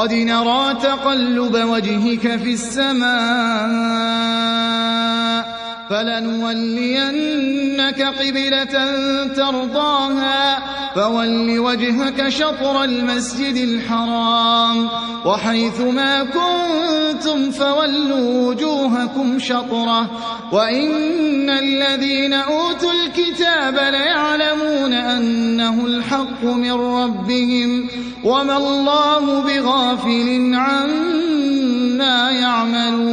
قَدْ نَرَىٰ تَقَلُّبَ وَجْهِكَ فِي السَّمَاءِ ۖ فَلَنُوَلِّيَنَّكَ قِبْلَةً تَرْضَاهَا ۚ فَوَلِّ وَجْهَكَ شَطْرَ الْمَسْجِدِ الْحَرَامِ ۚ. وَحَيْثُ مَا كُنتُمْ فَوَلُّوا وُجُوهَكُمْ شَطْرَهُ ۗ وَإِنَّ الَّذِينَ أُوتُوا الْكِتَابَ لَيَعْلَمُونَ أَنَّهُ الْحَقُّ مِن رَّبِّهِمْ ۗ وَمَا اللَّهُ بِغَافِلٍ عَمَّا يَعْمَلُونَ